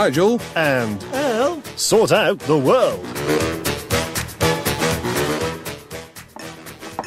Nigel. And Earl sort out the world.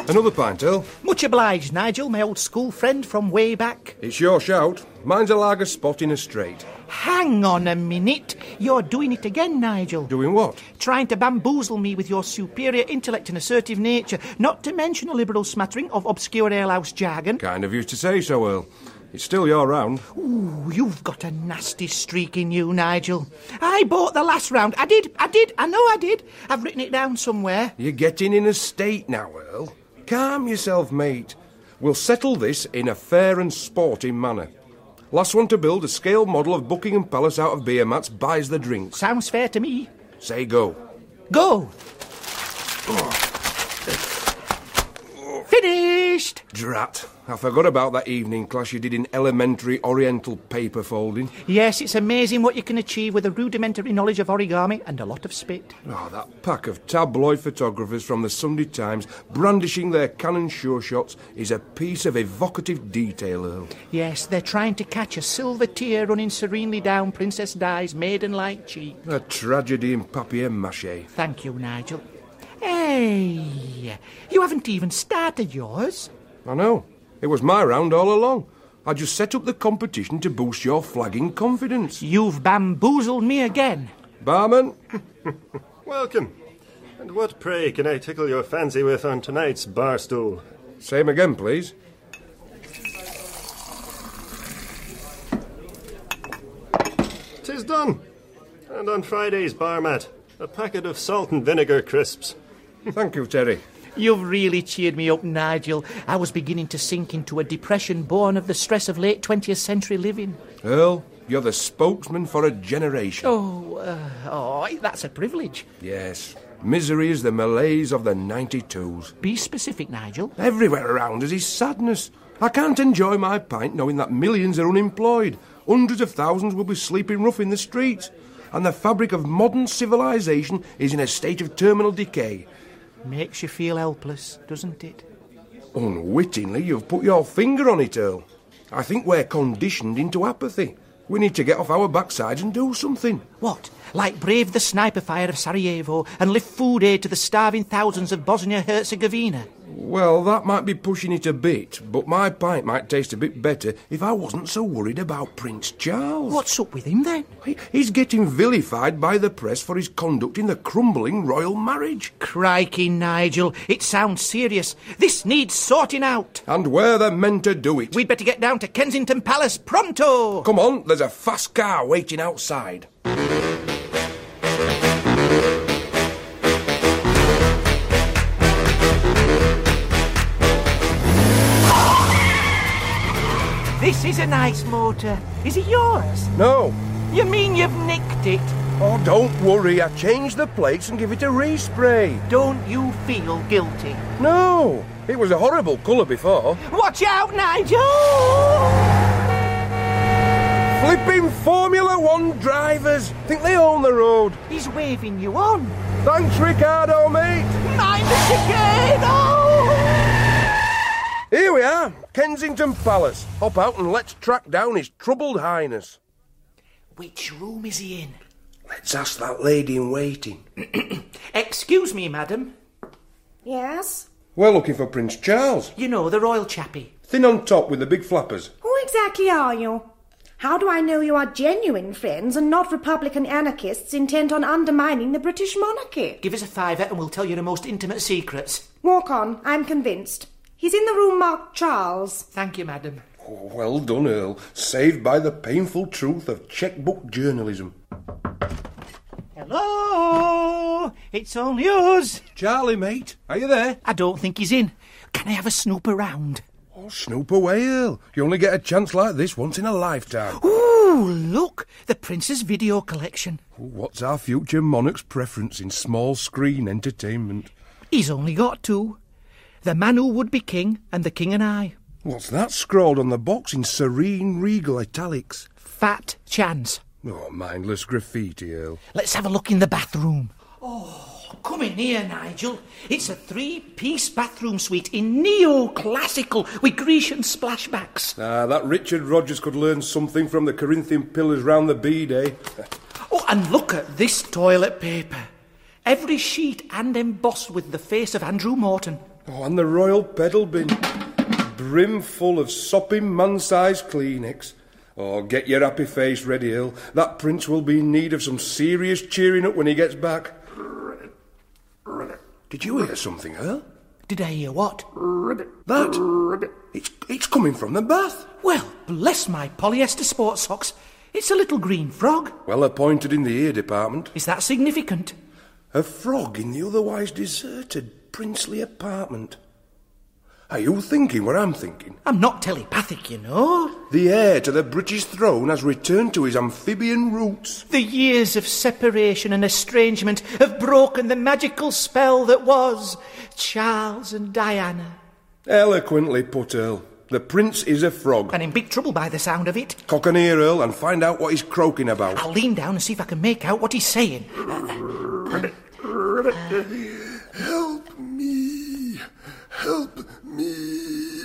Another pint, Earl. Much obliged, Nigel, my old school friend from way back. It's your shout. Mine's a lager spot in a straight. Hang on a minute. You're doing it again, Nigel. Doing what? Trying to bamboozle me with your superior intellect and assertive nature, not to mention a liberal smattering of obscure alehouse jargon. Kind of used to say so, Earl. It's still your round. Ooh, you've got a nasty streak in you, Nigel. I bought the last round. I did, I did, I know I did. I've written it down somewhere. You're getting in a state now, Earl. Calm yourself, mate. We'll settle this in a fair and sporting manner. Last one to build a scale model of Buckingham Palace out of beer mats buys the drinks. Sounds fair to me. Say go. Go! Finished! Drat. I forgot about that evening class you did in elementary oriental paper folding. Yes, it's amazing what you can achieve with a rudimentary knowledge of origami and a lot of spit. Oh, that pack of tabloid photographers from the Sunday Times brandishing their Canon sure shots is a piece of evocative detail, Earl. Yes, they're trying to catch a silver tear running serenely down Princess Di's maiden-like cheek. A tragedy in papier-mâché. Thank you, Nigel. Hey, you haven't even started yours. I know. It was my round all along. I just set up the competition to boost your flagging confidence. You've bamboozled me again. Barman, Welcome. And what, pray, can I tickle your fancy with on tonight's bar stool? same again, please. Tis done. And on Friday's bar mat, a packet of salt and vinegar crisps. Thank you, Terry. You've really cheered me up, Nigel. I was beginning to sink into a depression born of the stress of late 20th century living. Earl, you're the spokesman for a generation. Oh, uh, oh, that's a privilege. Yes. Misery is the malaise of the 92s. Be specific, Nigel. Everywhere around us is sadness. I can't enjoy my pint knowing that millions are unemployed. Hundreds of thousands will be sleeping rough in the streets. And the fabric of modern civilization is in a state of terminal decay. Makes you feel helpless, doesn't it? Unwittingly, you've put your finger on it, Earl. I think we're conditioned into apathy. We need to get off our backsides and do something. What? Like brave the sniper fire of Sarajevo and lift food aid to the starving thousands of Bosnia Herzegovina? Well, that might be pushing it a bit, but my pint might taste a bit better if I wasn't so worried about Prince Charles. What's up with him then? He- He's getting vilified by the press for his conduct in the crumbling royal marriage. Crikey, Nigel, it sounds serious. This needs sorting out. And where they're meant to do it. We'd better get down to Kensington Palace pronto. Come on, there's a fast car waiting outside. This is a nice motor. Is it yours? No. You mean you've nicked it? Oh, don't worry. I changed the plates and give it a respray. Don't you feel guilty? No. It was a horrible colour before. Watch out, Nigel! Flipping Formula One drivers. Think they own the road. He's waving you on. Thanks, Ricardo, mate. Mind the chicane! Oh! Here we are, Kensington Palace. Hop out and let's track down His Troubled Highness. Which room is he in? Let's ask that lady in waiting. Excuse me, madam. Yes? We're looking for Prince Charles. You know, the royal chappie. Thin on top with the big flappers. Who exactly are you? How do I know you are genuine friends and not Republican anarchists intent on undermining the British monarchy? Give us a fiver and we'll tell you the most intimate secrets. Walk on, I'm convinced. He's in the room marked Charles. Thank you, madam. Oh, well done, Earl. Saved by the painful truth of checkbook journalism. Hello? It's only us. Charlie, mate, are you there? I don't think he's in. Can I have a snoop around? Oh, snoop away, Earl. You only get a chance like this once in a lifetime. Ooh, look, the Prince's video collection. What's our future monarch's preference in small screen entertainment? He's only got two. The man who would be king and the king and I. What's that scrawled on the box in serene, regal italics? Fat chance. Oh, mindless graffiti, Earl. Let's have a look in the bathroom. Oh, Come in here, Nigel. It's a three-piece bathroom suite in neoclassical with Grecian splashbacks. Ah, that Richard Rogers could learn something from the Corinthian pillars round the bidet. Oh, and look at this toilet paper. Every sheet and embossed with the face of Andrew Morton. Oh, and the royal pedal bin. Brim full of sopping man-sized Kleenex. Oh, get your happy face ready, Hill. That prince will be in need of some serious cheering up when he gets back. Did you hear something, Earl? Did I hear what? That. It's, it's coming from the bath. Well, bless my polyester sports socks. It's a little green frog. Well appointed in the ear department. Is that significant? A frog in the otherwise deserted princely apartment. Are you thinking what I'm thinking? I'm not telepathic, you know. The heir to the British throne has returned to his amphibian roots. The years of separation and estrangement have broken the magical spell that was Charles and Diana. Eloquently put, Earl. The prince is a frog. And in big trouble by the sound of it. Cock an ear, Earl, and find out what he's croaking about. I'll lean down and see if I can make out what he's saying. Help me! Help me!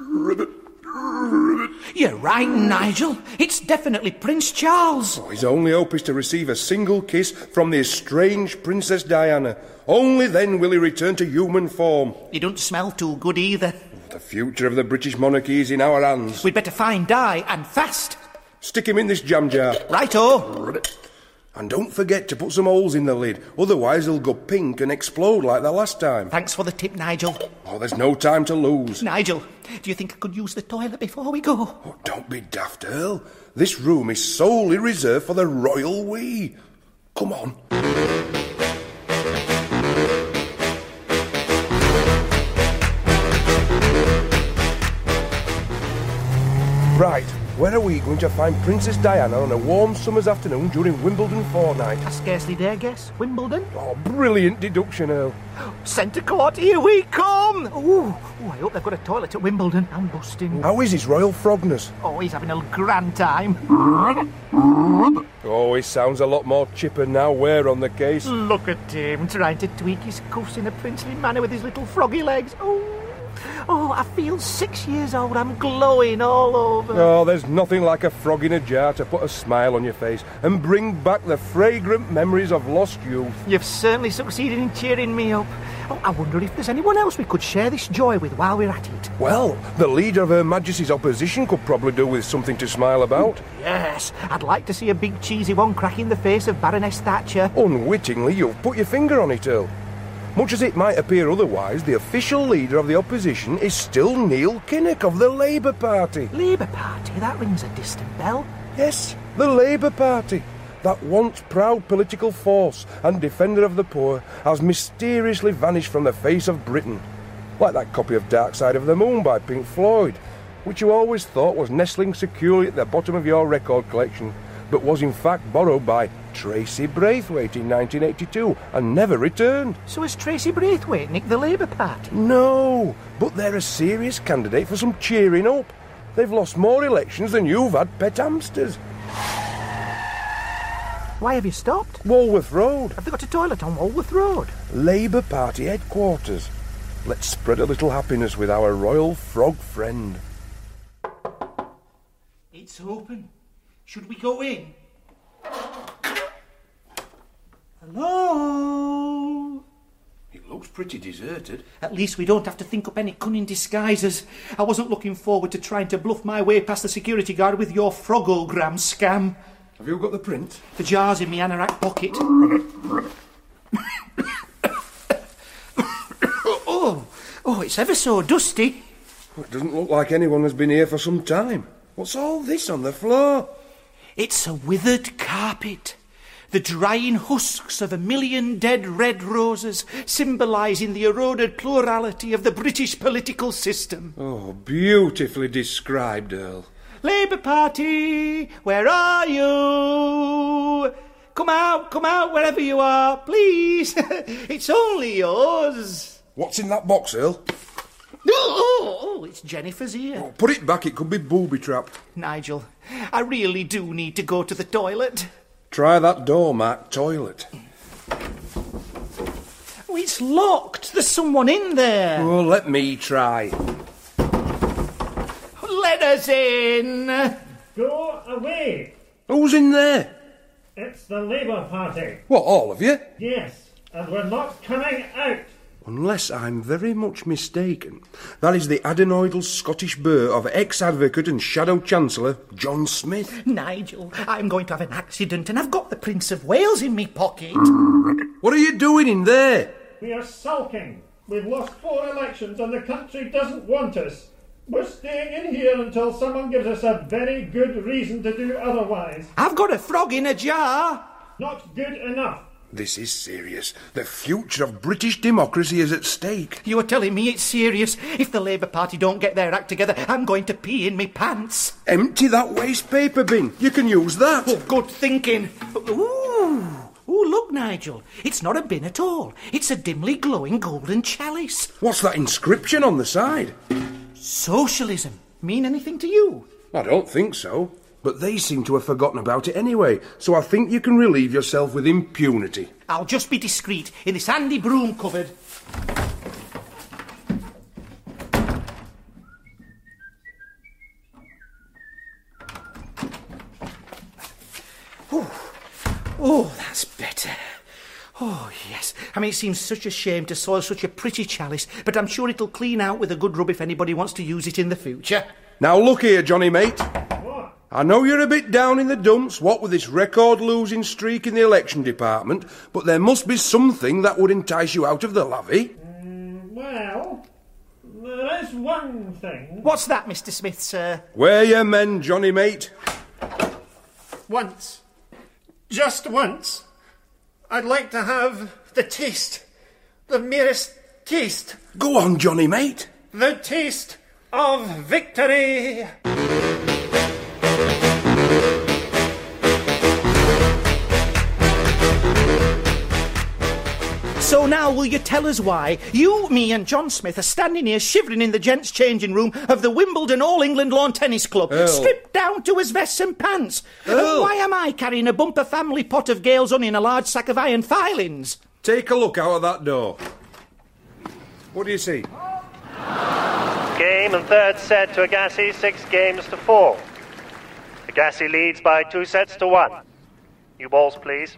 Ribbit, ribbit. You're right, Nigel. It's definitely Prince Charles. Oh, his only hope is to receive a single kiss from the estranged Princess Diana. Only then will he return to human form. He don't smell too good either. Oh, the future of the British monarchy is in our hands. We'd better find Di and fast. Stick him in this jam jar. Righto. And don't forget to put some holes in the lid, otherwise he'll go pink and explode like the last time. Thanks for the tip, Nigel. Oh, there's no time to lose. Nigel, do you think I could use the toilet before we go? Oh, don't be daft, Earl. This room is solely reserved for the royal we. Come on. Right, where are we going to find Princess Diana on a warm summer's afternoon during Wimbledon fortnight? I scarcely dare guess. Wimbledon? Oh, brilliant deduction, Earl. Centre court, here we come! Ooh, ooh, I hope they've got a toilet at Wimbledon. I'm busting. How is his royal frogness? Oh, he's having a grand time. Oh, he sounds a lot more chipper now we're on the case. Look at him trying to tweak his cuffs in a princely manner with his little froggy legs. Oh, oh, I feel six years old. I'm glowing all over. Oh, there's nothing like a frog in a jar to put a smile on your face and bring back the fragrant memories of lost youth. You've certainly succeeded in cheering me up. Oh, I wonder if there's anyone else we could share this joy with while we're at it. Well, the leader of Her Majesty's opposition could probably do with something to smile about. Yes, I'd like to see a big cheesy one cracking the face of Baroness Thatcher. Unwittingly, you've put your finger on it, Earl. Much as it might appear otherwise, the official leader of the opposition is still Neil Kinnock of the Labour Party. Labour Party, that rings a distant bell. Yes, the Labour Party. That once proud political force and defender of the poor has mysteriously vanished from the face of Britain. Like that copy of Dark Side of the Moon by Pink Floyd, which you always thought was nestling securely at the bottom of your record collection, but was in fact borrowed by Tracy Braithwaite in 1982 and never returned. So has Tracy Braithwaite nicked the Labour Party? No, but they're a serious candidate for some cheering up. They've lost more elections than you've had pet hamsters. Why have you stopped? Walworth Road, Have they got a toilet on Walworth Road? Labour Party headquarters. Let's spread a little happiness with our royal frog friend. It's open. Should we go in? Hello? It looks pretty deserted. At least we don't have to think up any cunning disguises. I wasn't looking forward to trying to bluff my way past the security guard with your frogogram scam. Have you got the print? The jar's in my anorak pocket. oh, oh, it's ever so dusty. It doesn't look like anyone has been here for some time. What's all this on the floor? It's a withered carpet. The drying husks of a million dead red roses, symbolising the eroded plurality of the British political system. Oh, beautifully described, Earl. Labour Party, where are you? Come out, come out, wherever you are, please. it's only yours. What's in that box, Earl? Oh, oh, it's Jennifer's ear. Put it back, it could be booby trapped. Nigel, I really do need to go to the toilet. Try that door Mac. toilet. Oh, it's locked. There's someone in there. Oh, let me try. Let us in. Go away! Who's in there? It's the Labour Party. What, all of you? Yes, and we're not coming out. Unless I'm very much mistaken, that is the adenoidal Scottish burr of ex-advocate and shadow chancellor John Smith. Nigel, I'm going to have an accident and I've got the Prince of Wales in me pocket. What are you doing in there? We are sulking. We've lost four elections and the country doesn't want us. We're staying in here until someone gives us a very good reason to do otherwise. I've got a frog in a jar. Not good enough. This is serious. The future of British democracy is at stake. You are telling me it's serious. If the Labour Party don't get their act together, I'm going to pee in me pants. Empty that waste paper bin. You can use that. Oh, good thinking. Ooh. Ooh, look, Nigel. It's not a bin at all. It's a dimly glowing golden chalice. What's that inscription on the side? Socialism. Mean anything to you? I don't think so. But they seem to have forgotten about it anyway, so I think you can relieve yourself with impunity. I'll just be discreet in this handy broom cupboard. Oh, oh, that's better. Oh, yes. I mean, it seems such a shame to soil such a pretty chalice, but I'm sure it'll clean out with a good rub if anybody wants to use it in the future. Now look here, Johnny mate. What? I know you're a bit down in the dumps, what with this record losing streak in the election department, but there must be something that would entice you out of the lavvy. Mm, well, there is one thing. What's that, Mr. Smith, sir? Where your men, Johnny mate? Once, just once, I'd like to have the taste, the merest taste, Go on, Johnny mate. the taste of victory. Now will you tell us why you, me, and John Smith are standing here shivering in the gents' changing room of the Wimbledon All England Lawn Tennis Club, Earl. stripped down to his vests and pants? Oh. And why am I carrying a bumper family pot of Gale's onion and a large sack of iron filings? Take a look out of that door. What do you see? Game and third set to Agassi, six games to four. Agassi leads by two sets to one. New balls, please.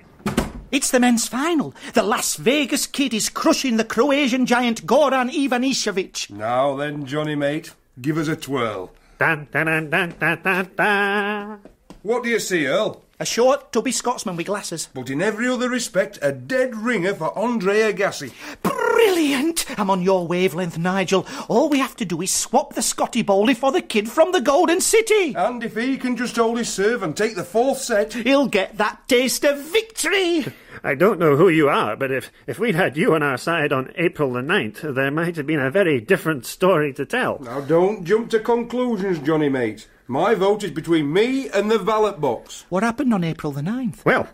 It's the men's final. The Las Vegas kid is crushing the Croatian giant Goran Ivanisevic. Now then, Johnny mate, give us a twirl. Dun, dun, dun, dun, dun, dun, dun. What do you see, Earl? A short, tubby Scotsman with glasses. But in every other respect, a dead ringer for Andre Agassi. Brilliant! I'm on your wavelength, Nigel. All we have to do is swap the Scotty Bowley for the kid from the Golden City. And if he can just hold his serve and take the fourth set, He'll get that taste of victory. I don't know who you are, but if, if we'd had you on our side on April the 9th, there might have been a very different story to tell. Now don't jump to conclusions, Johnny mate. My vote is between me and the ballot box. What happened on April the 9th? Well,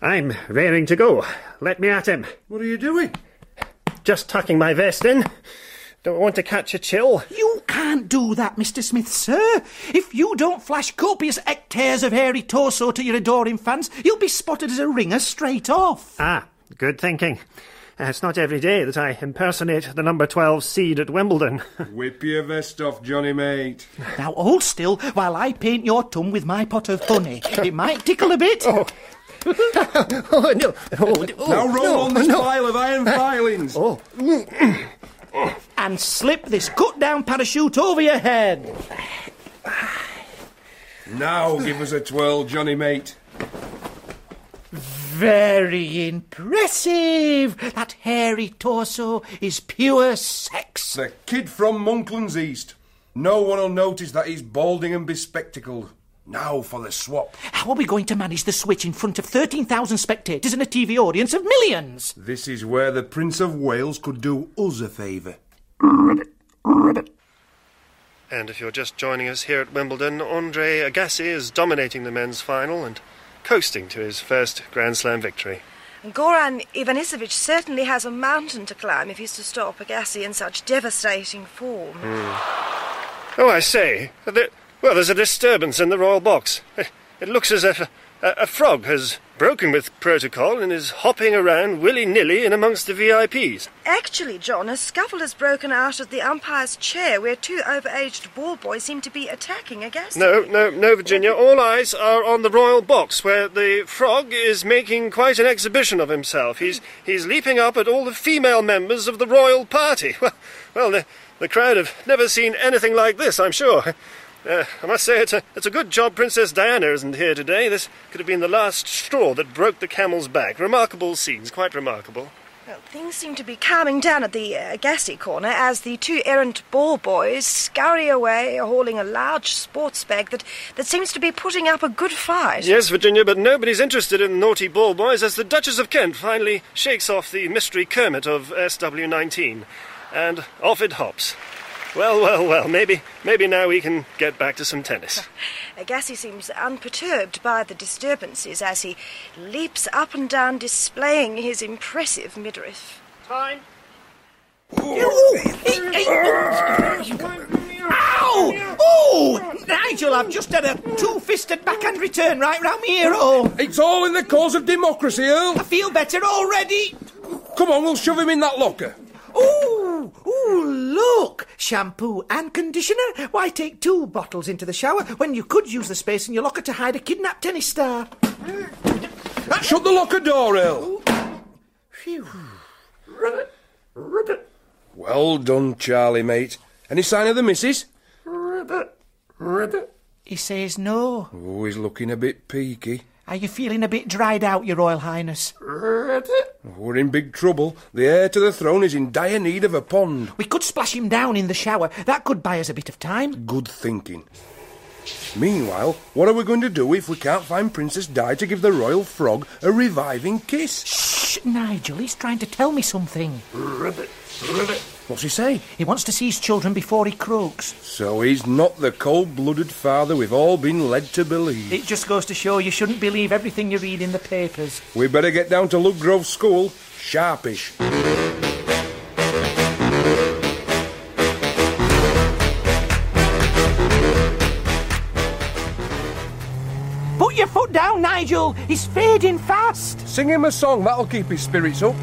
I'm raring to go. Let me at him. What are you doing? Just tucking my vest in. Don't want to catch a chill. You can't do that, Mr. Smith, sir. If you don't flash copious hectares of hairy torso to your adoring fans, you'll be spotted as a ringer straight off. Ah, good thinking. Uh, It's not every day that I impersonate the number 12 seed at Wimbledon. Whip your vest off, Johnny mate. Now hold still while I paint your tongue with my pot of honey. It might tickle a bit. oh, no. Oh, oh, Now roll no, on this no. pile of iron filings. Oh, And slip this cut down parachute over your head. Now give us a twirl, Johnny mate. Very impressive. That hairy torso is pure sex. The kid from Monklands East. No one will notice that he's balding and bespectacled. Now for the swap. How are we going to manage the switch in front of 13,000 spectators and a TV audience of millions? This is where the Prince of Wales could do us a favour. And if you're just joining us here at Wimbledon, Andre Agassi is dominating the men's final and coasting to his first Grand Slam victory. And Goran Ivanisevic certainly has a mountain to climb if he's to stop Agassi in such devastating form. Hmm. Oh, I say, there, well, there's a disturbance in the royal box. It, it looks as if a, a frog has broken with protocol and is hopping around willy nilly in amongst the VIPs. Actually, John, a scuffle has broken out at the umpire's chair where two overaged ball boys seem to be attacking Agassi. No, no, no, Virginia. All eyes are on the royal box, where the frog is making quite an exhibition of himself. He's he's leaping up at all the female members of the royal party. Well, well, the, the crowd have never seen anything like this, I'm sure. Uh, I must say it's a, it's a good job Princess Diana isn't here today. This could have been the last straw that broke the camel's back. Remarkable scenes, quite remarkable. Well, things seem to be calming down at the uh, Agassi corner as the two errant ball boys scurry away, hauling a large sports bag that, that seems to be putting up a good fight. Yes, Virginia, but nobody's interested in naughty ball boys as the Duchess of Kent finally shakes off the mystery Kermit of SW19. And off it hops. Well, well, well, maybe, maybe now we can get back to some tennis. Agassi seems unperturbed by the disturbances as he leaps up and down, displaying his impressive midriff. Time. Ow! Oh! Nigel, I've just had a two-fisted backhand return right round me ear hole. It's all in the cause of democracy, Earl. I feel better already. Come on, we'll shove him in that locker. Ooh, ooh, look! Shampoo and conditioner. Why take two bottles into the shower when you could use the space in your locker to hide a kidnapped tennis star? Shut the locker door, Earl. Phew. Ribbit, ribbit. Well done, Charlie, mate. Any sign of the missus? Ribbit, ribbit. He says no. Oh, he's looking a bit peaky. Are you feeling a bit dried out, Your Royal Highness? We're in big trouble. The heir to the throne is in dire need of a pond. We could splash him down in the shower. That could buy us a bit of time. Good thinking. Meanwhile, what are we going to do if we can't find Princess Di to give the royal frog a reviving kiss? Shh, Nigel, he's trying to tell me something. What's he say? He wants to see his children before he croaks. So he's not the cold-blooded father we've all been led to believe. It just goes to show you shouldn't believe everything you read in the papers. We better get down to Ludgrove School, sharpish. Put your foot down, Nigel. He's fading fast. Sing him a song, that'll keep his spirits up.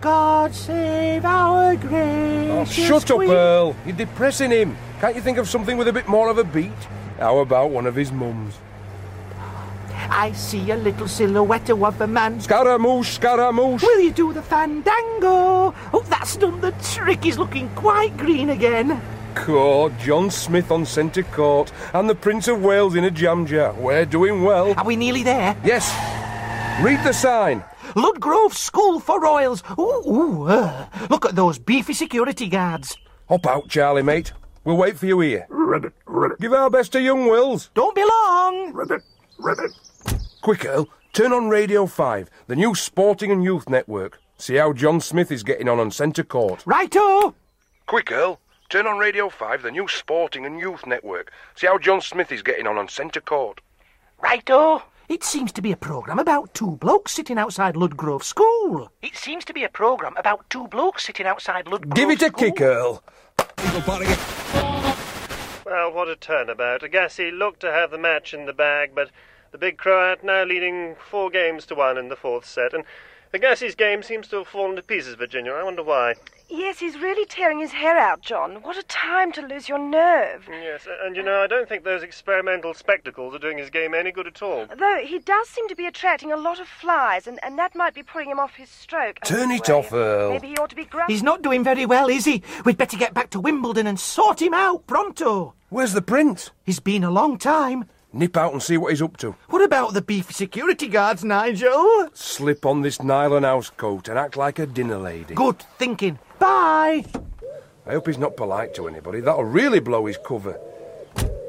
God save our gracious Oh, shut up, Earl. You're depressing him. Can't you think of something with a bit more of a beat? How about one of his mums? I see a little silhouette of a man. Scaramouche, Scaramouche. Will you do the fandango? Oh, that's done the trick. He's looking quite green again. Court, John Smith on centre court, and the Prince of Wales in a jam jar. We're doing well. Are we nearly there? Yes. Read the sign. Ludgrove School for Royals. Ooh, ooh, uh, look at those beefy security guards. Hop out, Charlie, mate. We'll wait for you here. Rabbit, redit. Give our best to young Wills. Don't be long. Rabbit, Rabbit! Quick, Earl. Turn on Radio 5, the new sporting and youth network. See how John Smith is getting on on centre court. Righto. Quick, Earl. Turn on Radio 5, the new sporting and youth network. See how John Smith is getting on on centre court. Righto. It seems to be a programme about two blokes sitting outside Ludgrove School. It seems to be a programme about two blokes sitting outside Ludgrove Give it a School. kick, Earl. Well, what a turnabout. Agassi looked to have the match in the bag, but the big Croat now leading four games to one in the fourth set, and Agassi's game seems to have fallen to pieces, Virginia. I wonder why. Yes, he's really tearing his hair out, John. What a time to lose your nerve. Yes, and you know, I don't think those experimental spectacles are doing his game any good at all. Though he does seem to be attracting a lot of flies, and, and that might be putting him off his stroke. Turn it Anyway, off, Earl. Maybe he ought to be grumpy. He's not doing very well, is he? We'd better get back to Wimbledon and sort him out pronto. Where's the Prince? He's been a long time. Nip out and see what he's up to. What about the beefy security guards, Nigel? Slip on this nylon house coat and act like a dinner lady. Good thinking. Bye. I hope he's not polite to anybody. That'll really blow his cover.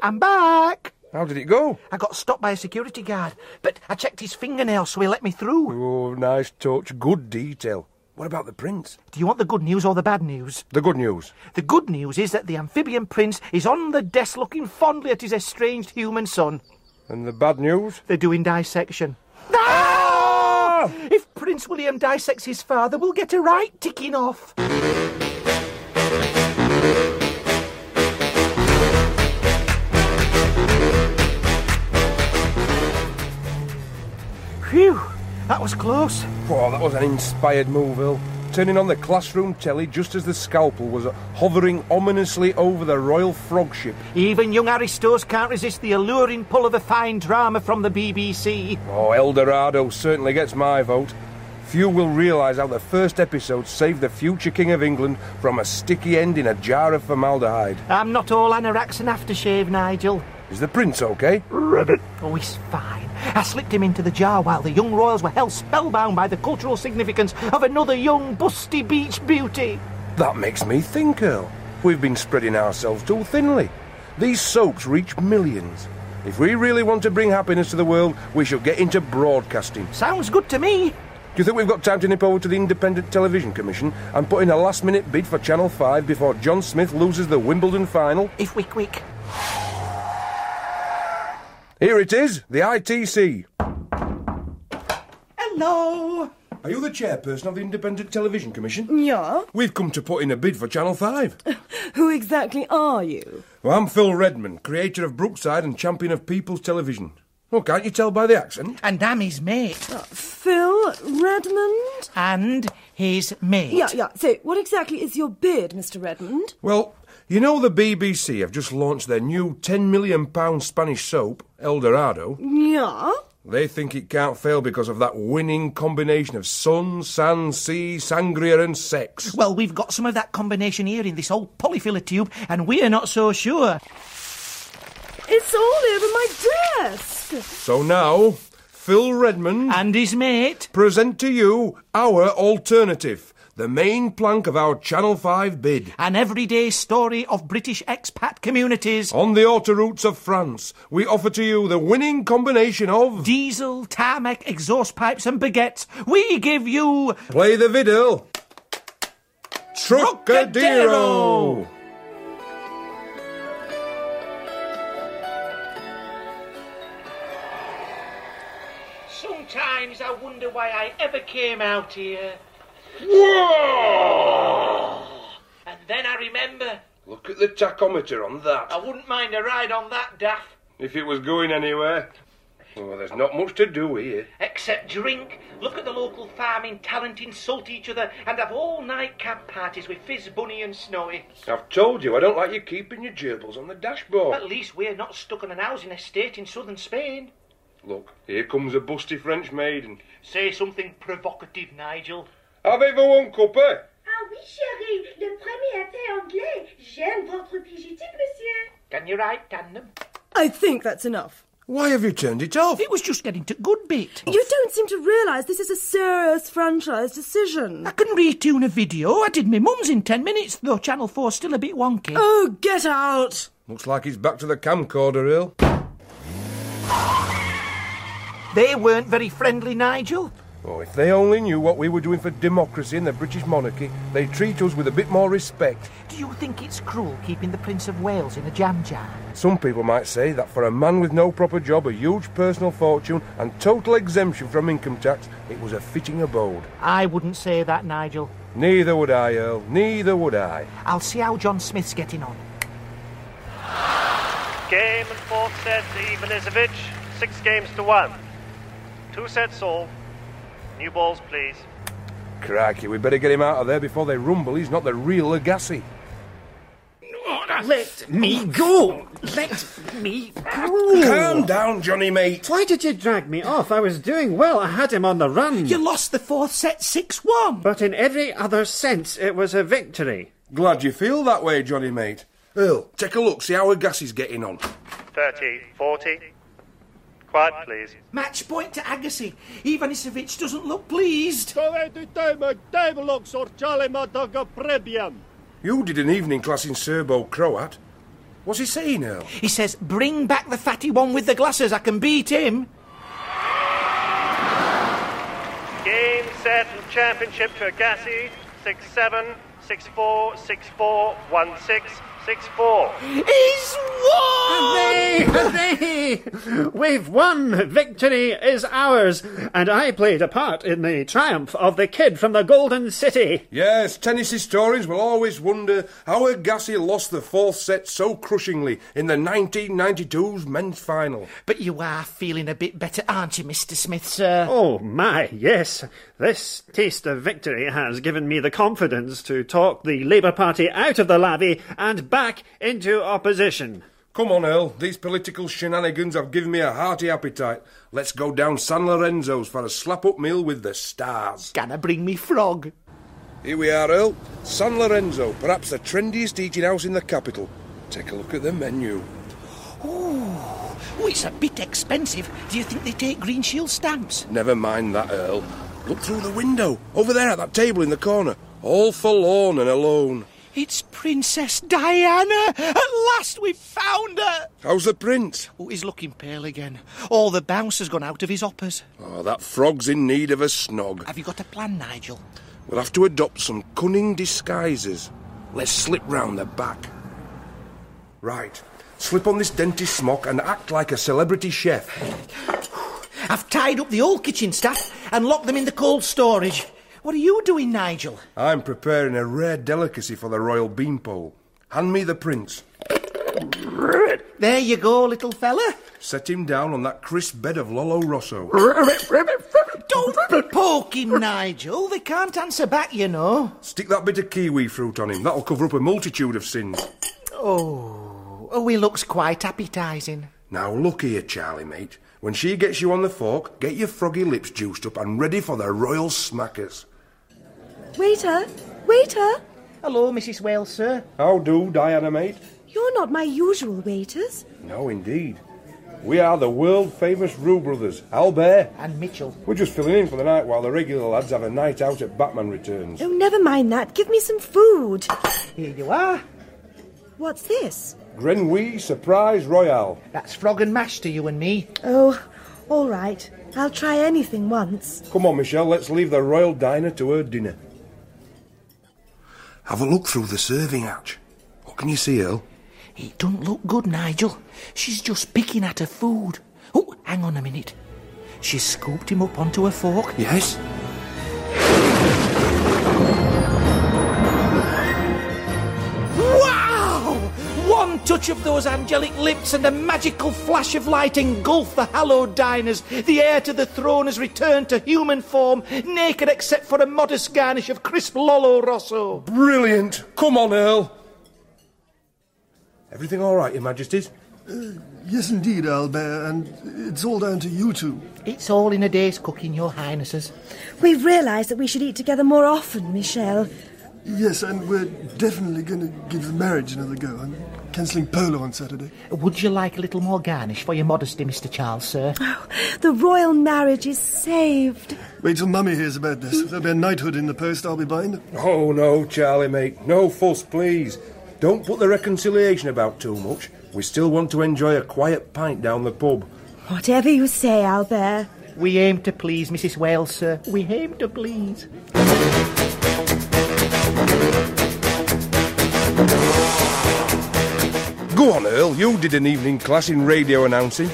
I'm back. How did it go? I got stopped by a security guard, but I checked his fingernails so he let me through. Oh, nice touch. Good detail. What about the Prince? Do you want the good news or the bad news? The good news. The good news is that the amphibian prince is on the desk looking fondly at his estranged human son. And the bad news? They're doing dissection. Ah! If Prince William dissects his father, we'll get a right ticking off. Phew, that was close. Oh, that was an inspired move, Earl. Turning on the classroom telly just as the scalpel was hovering ominously over the Royal frogship. Even young Aristos can't resist the alluring pull of a fine drama from the BBC. Oh, Eldorado certainly gets my vote. Few will realise how the first episode saved the future King of England from a sticky end in a jar of formaldehyde. I'm not all anoraks and aftershave, Nigel. Is the prince okay? Rabbit. Oh, he's fine. I slipped him into the jar while the young royals were held spellbound by the cultural significance of another young, busty beach beauty. That makes me think, Earl. We've been spreading ourselves too thinly. These soaps reach millions. If we really want to bring happiness to the world, we should get into broadcasting. Sounds good to me. Do you think we've got time to nip over to the Independent Television Commission and put in a last minute bid for Channel 5 before John Smith loses the Wimbledon final? If we quick. Here it is, the ITC. Hello. Are you the chairperson of the Independent Television Commission? Yeah? We've come to put in a bid for Channel 5. Who exactly are you? Well, I'm Phil Redmond, creator of Brookside and champion of People's Television. Oh, can't you tell by the accent? And I'm his mate. Uh, Phil Redmond? And his mate. Yeah, yeah. So, what exactly is your bid, Mr. Redmond? Well, you know the BBC have just launched their new £10 million Spanish soap, Eldorado. Yeah? They think it can't fail because of that winning combination of sun, sand, sea, sangria, and sex. Well, we've got some of that combination here in this old polyfiller tube, and we're not so sure. It's all over my desk. So now, Phil Redmond And his mate. present to you our alternative, the main plank of our Channel 5 bid. An everyday story of British expat communities. On the autoroutes of France, we offer to you the winning combination of... Diesel, tarmac, exhaust pipes, and baguettes. We give you. Play the video. Trucadero! Sometimes I wonder why I ever came out here. And then I remember Look at the tachometer on that. I wouldn't mind a ride on that DAF. If it was going anywhere. Well, there's not much to do here. Except drink, look at the local farming talent, insult each other, and have all night cab parties with Fizz, Bunny, and Snowy. I've told you, I don't like you keeping your gerbils on the dashboard. At least we're not stuck on an housing estate in southern Spain. Look, here comes a busty French maiden. Say something provocative, Nigel. Avez-vous un coupé? Ah oui, chérie, le premier été anglais. J'aime votre pigeotique, monsieur. Can you write, tandem? I think that's enough. Why have you turned it off? It was just getting to good bit. You don't seem to realise this is a serious franchise decision. I can retune a video. I did my mum's in ten minutes, though Channel 4's still a bit wonky. Oh, get out! Looks like he's back to the camcorder, Earl. They weren't very friendly, Nigel. Oh, if they only knew what we were doing for democracy and the British monarchy, they'd treat us with a bit more respect. Do you think it's cruel keeping the Prince of Wales in a jam jar? Some people might say that for a man with no proper job, a huge personal fortune, and total exemption from income tax, it was a fitting abode. I wouldn't say that, Nigel. Neither would I, Earl. Neither would I. I'll see how John Smith's getting on. Game and fourth set to Ivanisevic, six games to one. Two sets all. New balls, please. Crikey, we better get him out of there before they rumble. He's not the real Agassi. Let me go! Let me go! Calm down, Johnny, mate. Why did you drag me off? I was doing well. I had him on the run. You lost the fourth set 6 1. But in every other sense, it was a victory. Glad you feel that way, Johnny, mate. Earl, take a look, see how Agassi's getting on. 30, 40. Quiet, please. Match point to Agassi. Ivanisevic doesn't look pleased. You did an evening class in Serbo-Croat. What's he saying, Earl? He says, bring back the fatty one with the glasses. I can beat him. Game, set, and championship to Agassi. 6 7, 6 4, 6 4, 1 6, 6 4. He's Hooray! Hooray! We've won! Victory is ours! And I played a part in the triumph of the kid from the Golden City. Yes, tennis historians will always wonder how Agassi lost the fourth set so crushingly in the 1992's men's final. But you are feeling a bit better, aren't you, Mr. Smith, sir? Oh my, yes. This taste of victory has given me the confidence to talk the Labour Party out of the lavvy and back into opposition. Come on, Earl. These political shenanigans have given me a hearty appetite. Let's go down San Lorenzo's for a slap-up meal with the stars. Gonna bring me frog. Here we are, Earl. San Lorenzo, perhaps the trendiest eating house in the capital. Take a look at the menu. Oh, it's a bit expensive. Do you think they take Green Shield stamps? Never mind that, Earl. Look through the window. Over there at that table in the corner. All forlorn and alone. It's Princess Diana! At last we've found her! How's the prince? Oh, he's looking pale again. All the bounce has gone out of his hoppers. Oh, that frog's in need of a snog. Have you got a plan, Nigel? We'll have to adopt some cunning disguises. Let's slip round the back. Right. Slip on this dentist smock and act like a celebrity chef. I've tied up the old kitchen staff and locked them in the cold storage. What are you doing, Nigel? I'm preparing a rare delicacy for the royal beanpole. Hand me the prince. There you go, little fella. Set him down on that crisp bed of Lollo Rosso. Don't poke him, Nigel. They can't answer back, you know. Stick that bit of kiwi fruit on him. That'll cover up a multitude of sins. Oh, oh he looks quite appetising. Now look here, Charlie, mate. When she gets you on the fork, get your froggy lips juiced up and ready for the royal smackers. Waiter! Waiter! Hello, Mrs. Wales, sir. How do, Diana, mate? You're not my usual waiters. No, indeed. We are the world famous Roux brothers, Albert and Mitchell. We're just filling in for the night while the regular lads have a night out at Batman Returns. Oh, never mind that. Give me some food. Here you are. What's this? Grenouille Surprise Royale. That's frog and mash to you and me. Oh, all right. I'll try anything once. Come on, Michel, let's leave the royal diner to her dinner. Have a look through the serving hatch. What can you see, Earl? It don't look good, Nigel. She's just picking at her food. Oh, hang on a minute. She's scooped him up onto a fork. Yes? Touch of those angelic lips and a magical flash of light engulf the hallowed diners. The heir to the throne has returned to human form, naked except for a modest garnish of crisp Lollo Rosso. Brilliant! Come on, Earl. Everything all right, Your Majesties? Uh, yes, indeed, Albert, and it's all down to you two. It's all in a day's cooking, Your Highnesses. We've realised that we should eat together more often, Michel. Yes, and we're definitely going to give the marriage another go. I'm cancelling polo on Saturday. Would you like a little more garnish for your modesty, Mr. Charles, sir? Oh, the royal marriage is saved. Wait till Mummy hears about this. There'll be a knighthood in the post, I'll be blind. Oh, no, Charlie, mate. No fuss, please. Don't put the reconciliation about too much. We still want to enjoy a quiet pint down the pub. Whatever you say, Albert. We aim to please, Mrs. Wales, sir. We aim to please. Go on, Earl. You did an evening class in radio announcing.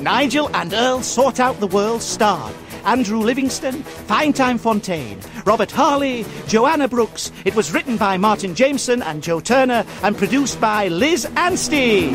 Nigel and Earl sort out the world's star. Andrew Livingston, Fine Time Fontayne, Robert Harley, Joanna Brooks. It was written by Martin Jameson and Joe Turner and produced by Liz Anstey.